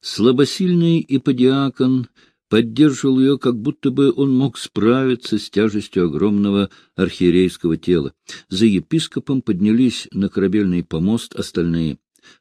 Слабосильный иподиакон поддерживал ее, как будто бы он мог справиться с тяжестью огромного архиерейского тела. За епископом поднялись на корабельный помост остальные.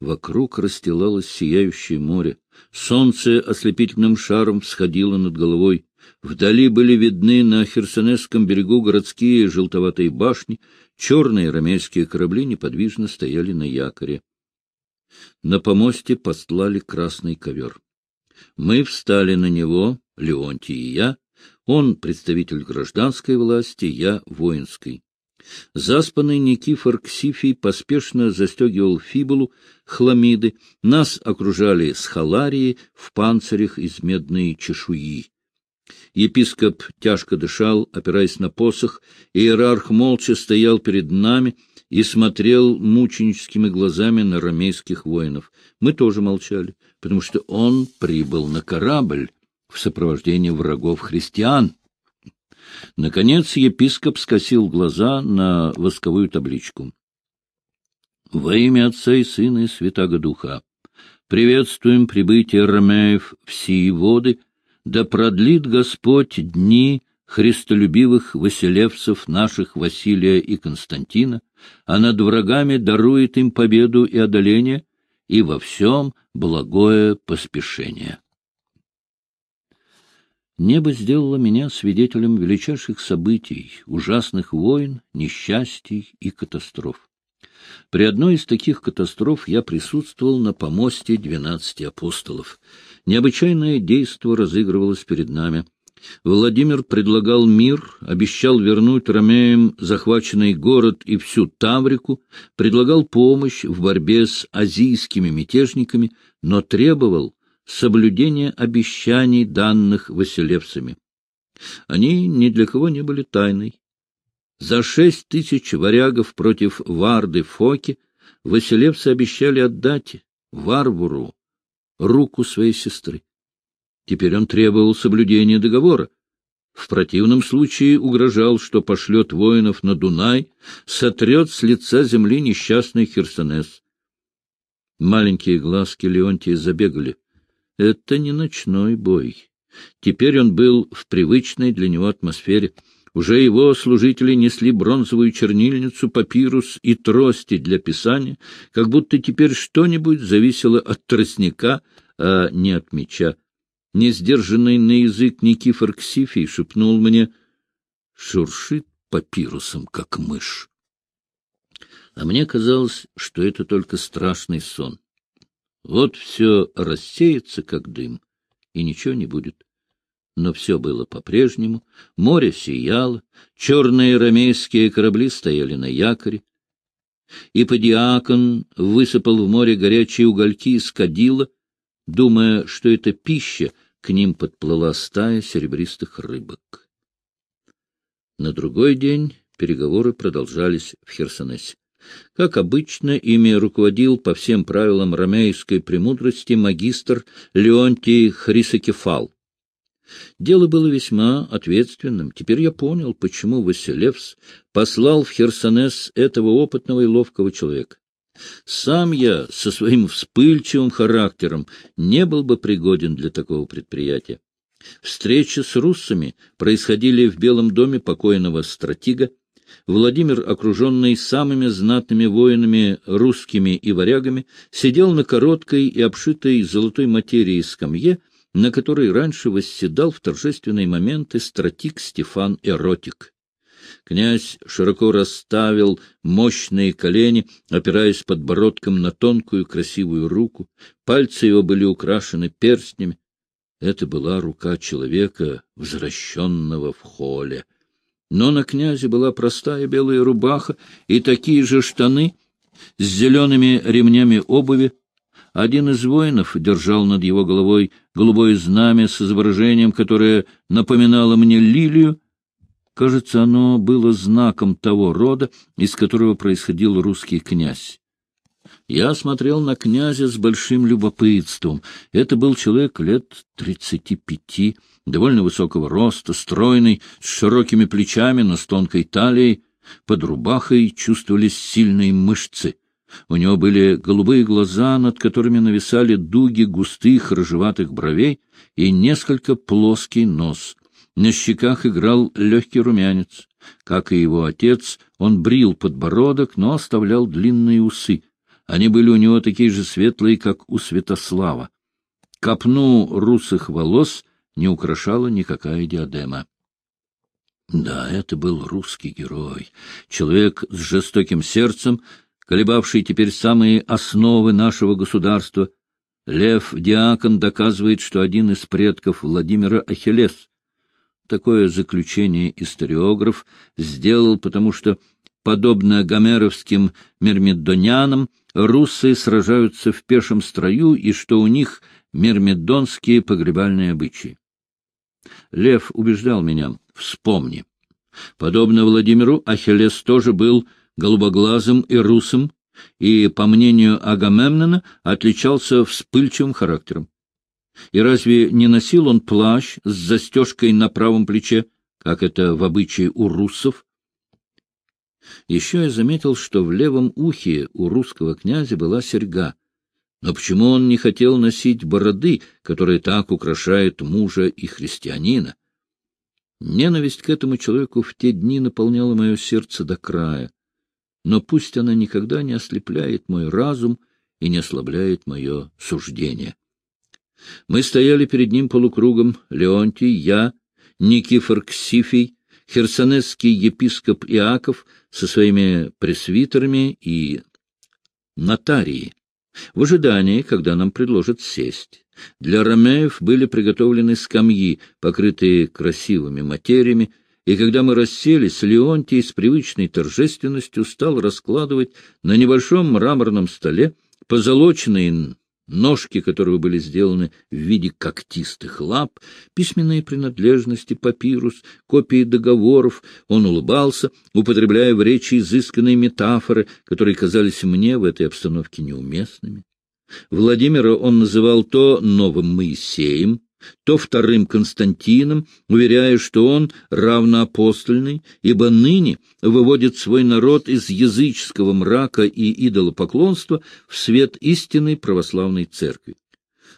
Вокруг расстилалось сияющее море. Солнце ослепительным шаром всходило над головой. Вдали были видны на Херсонесском берегу городские желтоватые башни, черные ромейские корабли неподвижно стояли на якоре. На помосте постлали красный ковер. Мы встали на него, Леонтий и я, он представитель гражданской власти, я воинской. Заспанный Никифор Ксифий поспешно застегивал фибулу, хламиды, нас окружали схаларии в панцирях из медной чешуи. Епископ тяжко дышал, опираясь на посох, иерарх молча стоял перед нами и смотрел мученическими глазами на ромейских воинов. Мы тоже молчали, потому что он прибыл на корабль в сопровождении врагов христиан. Наконец епископ скосил глаза на восковую табличку. «Во имя Отца и Сына и Святаго Духа приветствуем прибытие ромеев в сии воды, да продлит Господь дни христолюбивых василевцев наших Василия и Константина, а над врагами дарует им победу и одоление, и во всем благое поспешение. Небо сделало меня свидетелем величайших событий, ужасных войн, несчастий и катастроф. При одной из таких катастроф я присутствовал на помосте двенадцати апостолов. Необычайное действо разыгрывалось перед нами. Владимир предлагал мир, обещал вернуть ромеям захваченный город и всю Таврику, предлагал помощь в борьбе с азийскими мятежниками, но требовал соблюдения обещаний, данных Василевцами. Они ни для кого не были тайной. За шесть тысяч варягов против Варды Фоки Василевцы обещали отдать Варвуру руку своей сестры. Теперь он требовал соблюдения договора. В противном случае угрожал, что пошлет воинов на Дунай, сотрет с лица земли несчастный Херсонес. Маленькие глазки Леонтия забегали. Это не ночной бой. Теперь он был в привычной для него атмосфере. Уже его служители несли бронзовую чернильницу, папирус и трости для писания, как будто теперь что-нибудь зависело от тростника, а не от меча. Несдержанный на язык Никифор Ксифий шепнул мне «шуршит папирусом, как мышь». А мне казалось, что это только страшный сон. Вот все рассеется, как дым, и ничего не будет. Но все было по-прежнему, море сияло, черные ромейские корабли стояли на якоре. И подиакон высыпал в море горячие угольки из кадила, думая, что это пища, к ним подплыла стая серебристых рыбок. На другой день переговоры продолжались в Херсонесе. Как обычно, ими руководил по всем правилам ромейской премудрости магистр Леонтий Хрисокефал. Дело было весьма ответственным. Теперь я понял, почему Василевс послал в Херсонес этого опытного и ловкого человека. Сам я со своим вспыльчивым характером не был бы пригоден для такого предприятия. Встречи с руссами происходили в Белом доме покойного стратега, Владимир, окруженный самыми знатными воинами, русскими и варягами, сидел на короткой и обшитой золотой материи скамье, на которой раньше восседал в торжественные моменты стратик Стефан Эротик. Князь широко расставил мощные колени, опираясь подбородком на тонкую красивую руку. Пальцы его были украшены перстнями. Это была рука человека, возвращенного в холле но на князе была простая белая рубаха и такие же штаны с зелеными ремнями обуви. Один из воинов держал над его головой голубое знамя с изображением, которое напоминало мне лилию. Кажется, оно было знаком того рода, из которого происходил русский князь. Я смотрел на князя с большим любопытством. Это был человек лет тридцати пяти, довольно высокого роста, стройный, с широкими плечами, но с тонкой талией. Под рубахой чувствовались сильные мышцы. У него были голубые глаза, над которыми нависали дуги густых рыжеватых бровей и несколько плоский нос. На щеках играл легкий румянец. Как и его отец, он брил подбородок, но оставлял длинные усы. Они были у него такие же светлые, как у Святослава. Копну русых волос не украшала никакая диадема. Да, это был русский герой, человек с жестоким сердцем, колебавший теперь самые основы нашего государства. Лев Диакон доказывает, что один из предков Владимира Ахиллес. Такое заключение историограф сделал, потому что, подобно гомеровским мирмидонянам, руссы сражаются в пешем строю и что у них мирмидонские погребальные обычаи. Лев убеждал меня, вспомни. Подобно Владимиру, Ахиллес тоже был голубоглазым и русым, и, по мнению Агамемнона, отличался вспыльчивым характером. И разве не носил он плащ с застежкой на правом плече, как это в обычае у руссов? Еще я заметил, что в левом ухе у русского князя была серьга. Но почему он не хотел носить бороды, которые так украшают мужа и христианина? Ненависть к этому человеку в те дни наполняла мое сердце до края. Но пусть она никогда не ослепляет мой разум и не ослабляет мое суждение. Мы стояли перед ним полукругом, Леонтий, я, Никифор Ксифий, херсонесский епископ Иаков со своими пресвитерами и нотарии, в ожидании, когда нам предложат сесть. Для ромеев были приготовлены скамьи, покрытые красивыми материями, и когда мы расселись, Леонтий с привычной торжественностью стал раскладывать на небольшом мраморном столе позолоченные ножки которого были сделаны в виде когтистых лап, письменные принадлежности, папирус, копии договоров. Он улыбался, употребляя в речи изысканные метафоры, которые казались мне в этой обстановке неуместными. Владимира он называл то новым Моисеем, то вторым Константином, уверяя, что он равноапостольный, ибо ныне выводит свой народ из языческого мрака и идолопоклонства в свет истинной православной церкви.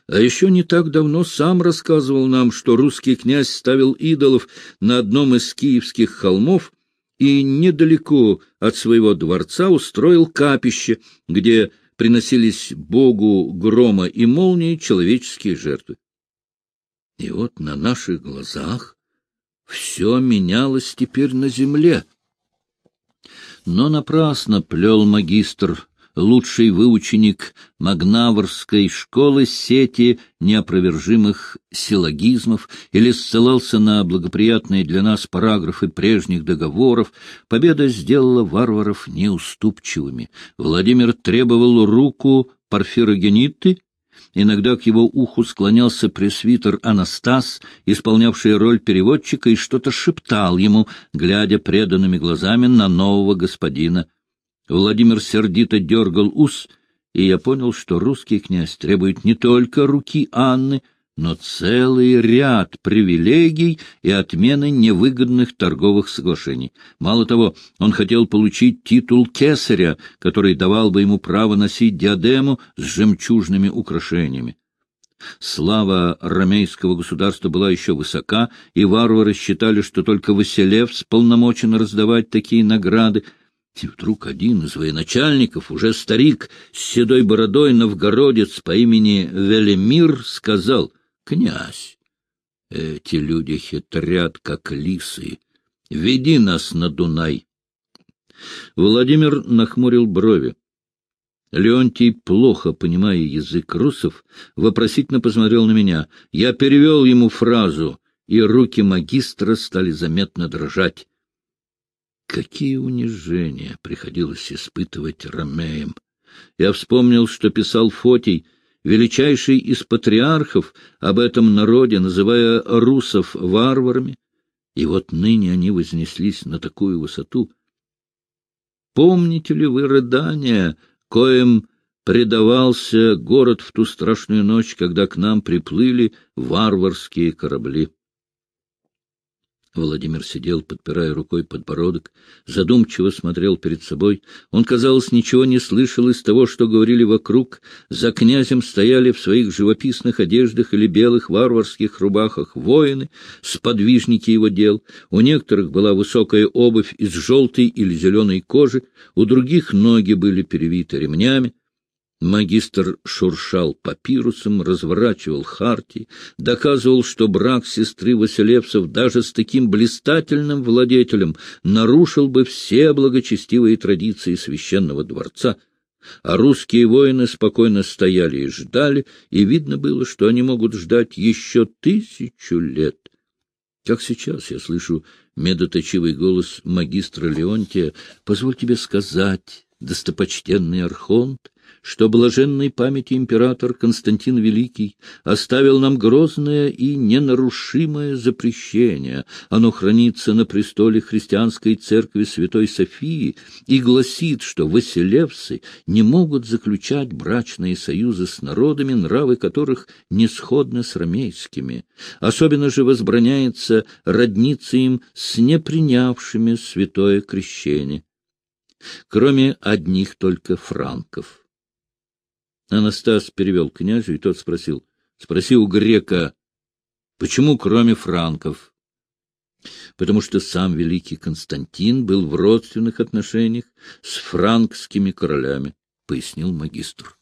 А еще не так давно сам рассказывал нам, что русский князь ставил идолов на одном из киевских холмов и недалеко от своего дворца устроил капище, где приносились Богу грома и молнии человеческие жертвы. И вот на наших глазах все менялось теперь на земле. Но напрасно плел магистр, лучший выученик Магнаврской школы сети неопровержимых силлогизмов или ссылался на благоприятные для нас параграфы прежних договоров, победа сделала варваров неуступчивыми. Владимир требовал руку Порфирогенитты, Иногда к его уху склонялся пресвитер Анастас, исполнявший роль переводчика, и что-то шептал ему, глядя преданными глазами на нового господина. Владимир сердито дергал ус, и я понял, что русский князь требует не только руки Анны, но целый ряд привилегий и отмены невыгодных торговых соглашений. Мало того, он хотел получить титул кесаря, который давал бы ему право носить диадему с жемчужными украшениями. Слава ромейского государства была еще высока, и варвары считали, что только Василев сполномочен раздавать такие награды, и вдруг один из военачальников, уже старик, с седой бородой новгородец по имени Велимир, сказал, Князь, эти люди хитрят, как лисы. Веди нас на Дунай. Владимир нахмурил брови. Леонтий, плохо понимая язык русов, вопросительно посмотрел на меня. Я перевел ему фразу, и руки магистра стали заметно дрожать. Какие унижения приходилось испытывать ромеям! Я вспомнил, что писал Фотий — величайший из патриархов об этом народе, называя русов варварами, и вот ныне они вознеслись на такую высоту. Помните ли вы рыдания, коим предавался город в ту страшную ночь, когда к нам приплыли варварские корабли? Владимир сидел, подпирая рукой подбородок, задумчиво смотрел перед собой. Он, казалось, ничего не слышал из того, что говорили вокруг. За князем стояли в своих живописных одеждах или белых варварских рубахах воины, сподвижники его дел. У некоторых была высокая обувь из желтой или зеленой кожи, у других ноги были перевиты ремнями. Магистр шуршал папирусом, разворачивал хартии, доказывал, что брак сестры Василевцев даже с таким блистательным владетелем нарушил бы все благочестивые традиции священного дворца, а русские воины спокойно стояли и ждали, и видно было, что они могут ждать еще тысячу лет. Как сейчас я слышу медоточивый голос магистра Леонтия, «Позволь тебе сказать, достопочтенный архонт, что блаженной памяти император Константин Великий оставил нам грозное и ненарушимое запрещение. Оно хранится на престоле христианской церкви Святой Софии и гласит, что василевсы не могут заключать брачные союзы с народами, нравы которых не сходны с ромейскими. Особенно же возбраняется родниться им с непринявшими святое крещение кроме одних только франков. Анастас перевел князю, и тот спросил. — Спроси у грека, почему кроме франков? — Потому что сам великий Константин был в родственных отношениях с франкскими королями, — пояснил магистр.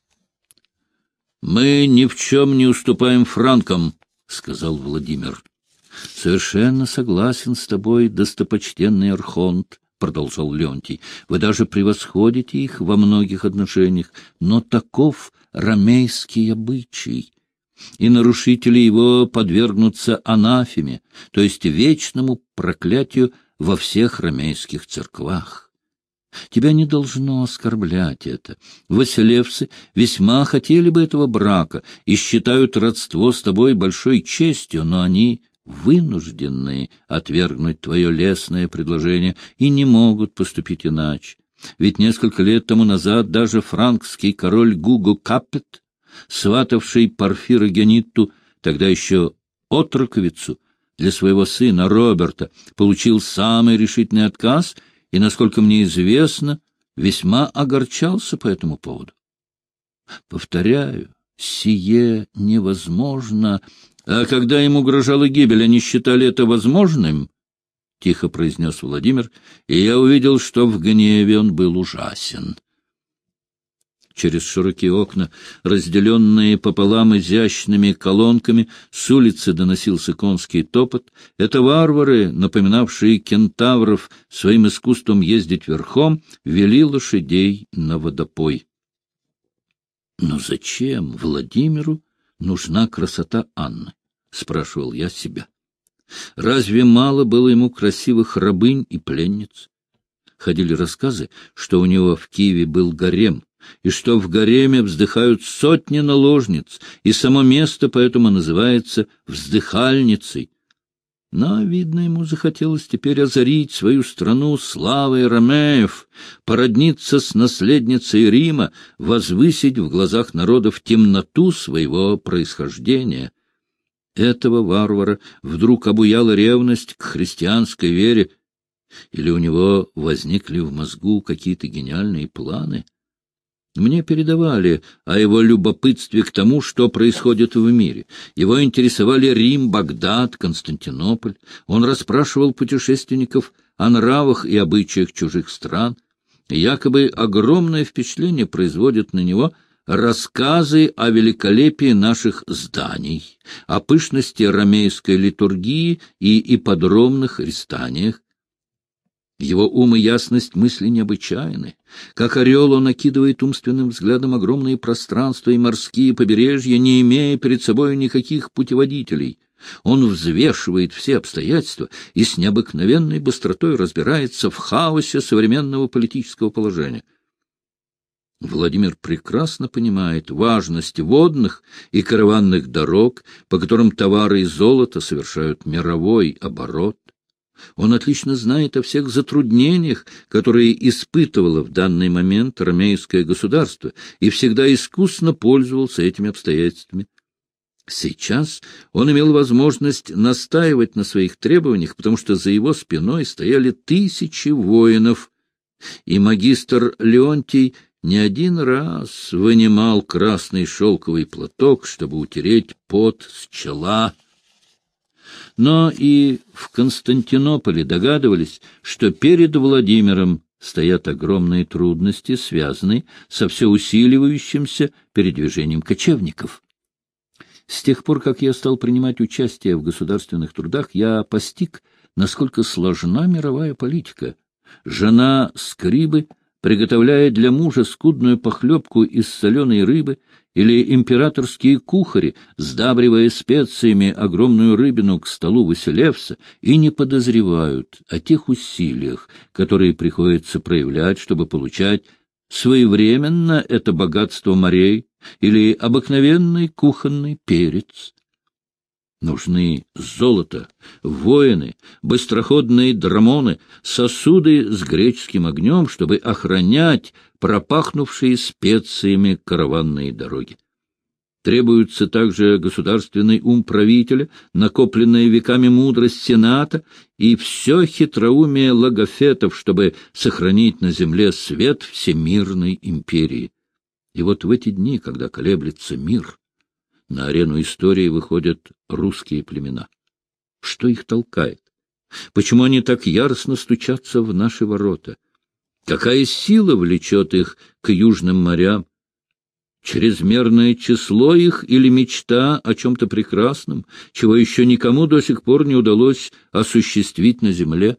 — Мы ни в чем не уступаем франкам, — сказал Владимир. — Совершенно согласен с тобой, достопочтенный архонт, — продолжал Леонтий, — вы даже превосходите их во многих отношениях, но таков ромейский обычай, и нарушители его подвергнутся анафеме, то есть вечному проклятию во всех ромейских церквах. Тебя не должно оскорблять это. Василевцы весьма хотели бы этого брака и считают родство с тобой большой честью, но они вынуждены отвергнуть твое лестное предложение и не могут поступить иначе. Ведь несколько лет тому назад даже франкский король Гуго Капет, сватавший Порфира Генитту, тогда еще отроковицу, для своего сына Роберта, получил самый решительный отказ и, насколько мне известно, весьма огорчался по этому поводу. Повторяю, сие невозможно а когда им угрожала гибель, они считали это возможным? — тихо произнес Владимир, и я увидел, что в гневе он был ужасен. Через широкие окна, разделенные пополам изящными колонками, с улицы доносился конский топот. Это варвары, напоминавшие кентавров своим искусством ездить верхом, вели лошадей на водопой. Но зачем Владимиру нужна красота Анны? — спрашивал я себя. Разве мало было ему красивых рабынь и пленниц? Ходили рассказы, что у него в Киеве был гарем, и что в гареме вздыхают сотни наложниц, и само место поэтому называется «вздыхальницей». Но, видно, ему захотелось теперь озарить свою страну славой Ромеев, породниться с наследницей Рима, возвысить в глазах народов темноту своего происхождения. Этого варвара вдруг обуяла ревность к христианской вере, или у него возникли в мозгу какие-то гениальные планы? Мне передавали о его любопытстве к тому, что происходит в мире. Его интересовали Рим, Багдад, Константинополь. Он расспрашивал путешественников о нравах и обычаях чужих стран. Якобы огромное впечатление производит на него – рассказы о великолепии наших зданий, о пышности ромейской литургии и ипподромных рестаниях. Его ум и ясность мысли необычайны. Как орел он окидывает умственным взглядом огромные пространства и морские побережья, не имея перед собой никаких путеводителей. Он взвешивает все обстоятельства и с необыкновенной быстротой разбирается в хаосе современного политического положения. Владимир прекрасно понимает важность водных и караванных дорог, по которым товары и золото совершают мировой оборот. Он отлично знает о всех затруднениях, которые испытывало в данный момент ромейское государство, и всегда искусно пользовался этими обстоятельствами. Сейчас он имел возможность настаивать на своих требованиях, потому что за его спиной стояли тысячи воинов, и магистр Леонтий не один раз вынимал красный шелковый платок, чтобы утереть пот с чела. Но и в Константинополе догадывались, что перед Владимиром стоят огромные трудности, связанные со все усиливающимся передвижением кочевников. С тех пор, как я стал принимать участие в государственных трудах, я постиг, насколько сложна мировая политика. Жена Скрибы приготовляет для мужа скудную похлебку из соленой рыбы, или императорские кухари, сдабривая специями огромную рыбину к столу Василевса, и не подозревают о тех усилиях, которые приходится проявлять, чтобы получать своевременно это богатство морей или обыкновенный кухонный перец. Нужны золото, воины, быстроходные драмоны, сосуды с греческим огнем, чтобы охранять пропахнувшие специями караванные дороги. Требуется также государственный ум правителя, накопленная веками мудрость Сената и все хитроумие логофетов, чтобы сохранить на земле свет всемирной империи. И вот в эти дни, когда колеблется мир, на арену истории выходят русские племена. Что их толкает? Почему они так яростно стучатся в наши ворота? Какая сила влечет их к южным морям? чрезмерное число их или мечта о чем-то прекрасном, чего еще никому до сих пор не удалось осуществить на земле.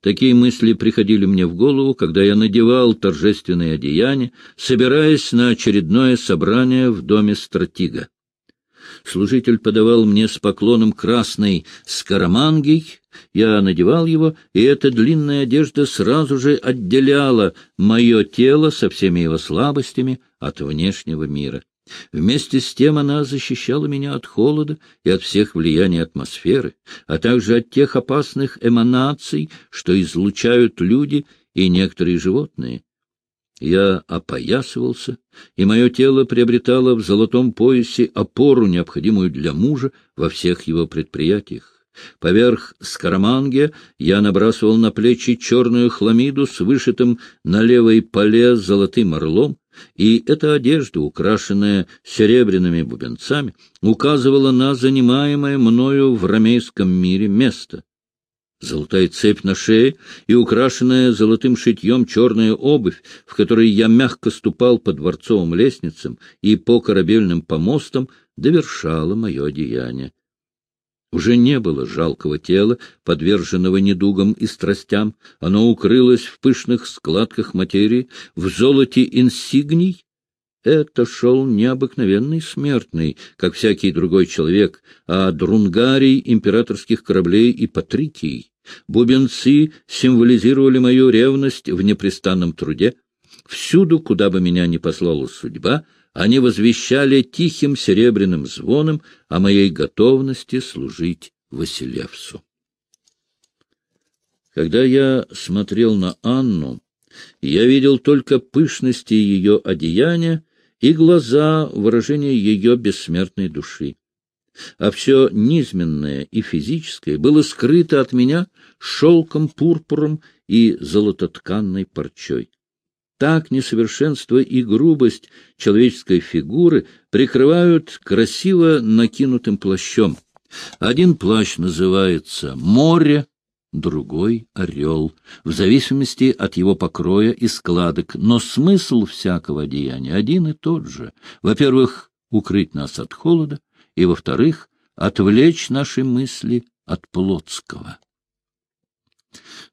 Такие мысли приходили мне в голову, когда я надевал торжественные одеяния, собираясь на очередное собрание в доме стратега. Служитель подавал мне с поклоном красный скоромангий, я надевал его, и эта длинная одежда сразу же отделяла мое тело со всеми его слабостями от внешнего мира. Вместе с тем она защищала меня от холода и от всех влияний атмосферы, а также от тех опасных эманаций, что излучают люди и некоторые животные. Я опоясывался, и мое тело приобретало в золотом поясе опору, необходимую для мужа во всех его предприятиях. Поверх скоромангия я набрасывал на плечи черную хламиду с вышитым на левой поле золотым орлом, и эта одежда, украшенная серебряными бубенцами, указывала на занимаемое мною в ромейском мире место. Золотая цепь на шее и украшенная золотым шитьем черная обувь, в которой я мягко ступал по дворцовым лестницам и по корабельным помостам, довершала мое одеяние. Уже не было жалкого тела, подверженного недугам и страстям. Оно укрылось в пышных складках материи, в золоте инсигний. Это шел необыкновенный смертный, как всякий другой человек, а друнгарий императорских кораблей и патрикий. Бубенцы символизировали мою ревность в непрестанном труде. Всюду, куда бы меня ни послала судьба, они возвещали тихим серебряным звоном о моей готовности служить Василевсу. Когда я смотрел на Анну, я видел только пышности ее одеяния и глаза выражения ее бессмертной души. А все низменное и физическое было скрыто от меня шелком, пурпуром и золототканной парчой. Так несовершенство и грубость человеческой фигуры прикрывают красиво накинутым плащом. Один плащ называется «море», другой — «орел», в зависимости от его покроя и складок, но смысл всякого одеяния один и тот же. Во-первых, укрыть нас от холода, и, во-вторых, отвлечь наши мысли от плотского.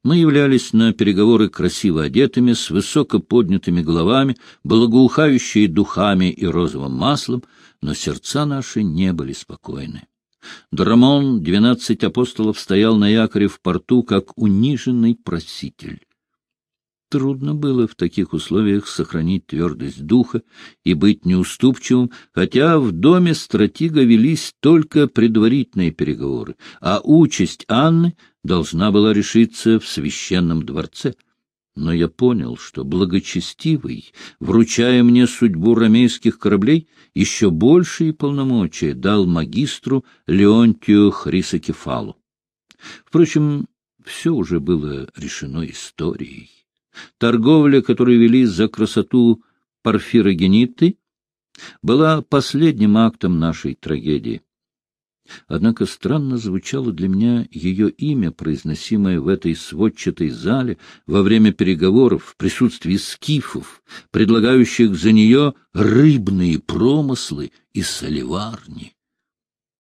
Мы являлись на переговоры красиво одетыми, с высоко поднятыми головами, благоухающие духами и розовым маслом, но сердца наши не были спокойны. Драмон, двенадцать апостолов, стоял на якоре в порту, как униженный проситель. Трудно было в таких условиях сохранить твердость духа и быть неуступчивым, хотя в доме стратега велись только предварительные переговоры, а участь Анны должна была решиться в священном дворце. но я понял, что благочестивый, вручая мне судьбу ромейских кораблей, еще большие полномочия дал магистру Леонтию Хрисокефалу. Впрочем, все уже было решено историей. Торговля, которую вели за красоту Порфирогениты, была последним актом нашей трагедии. Однако странно звучало для меня ее имя, произносимое в этой сводчатой зале во время переговоров в присутствии скифов, предлагающих за нее рыбные промыслы и соливарни.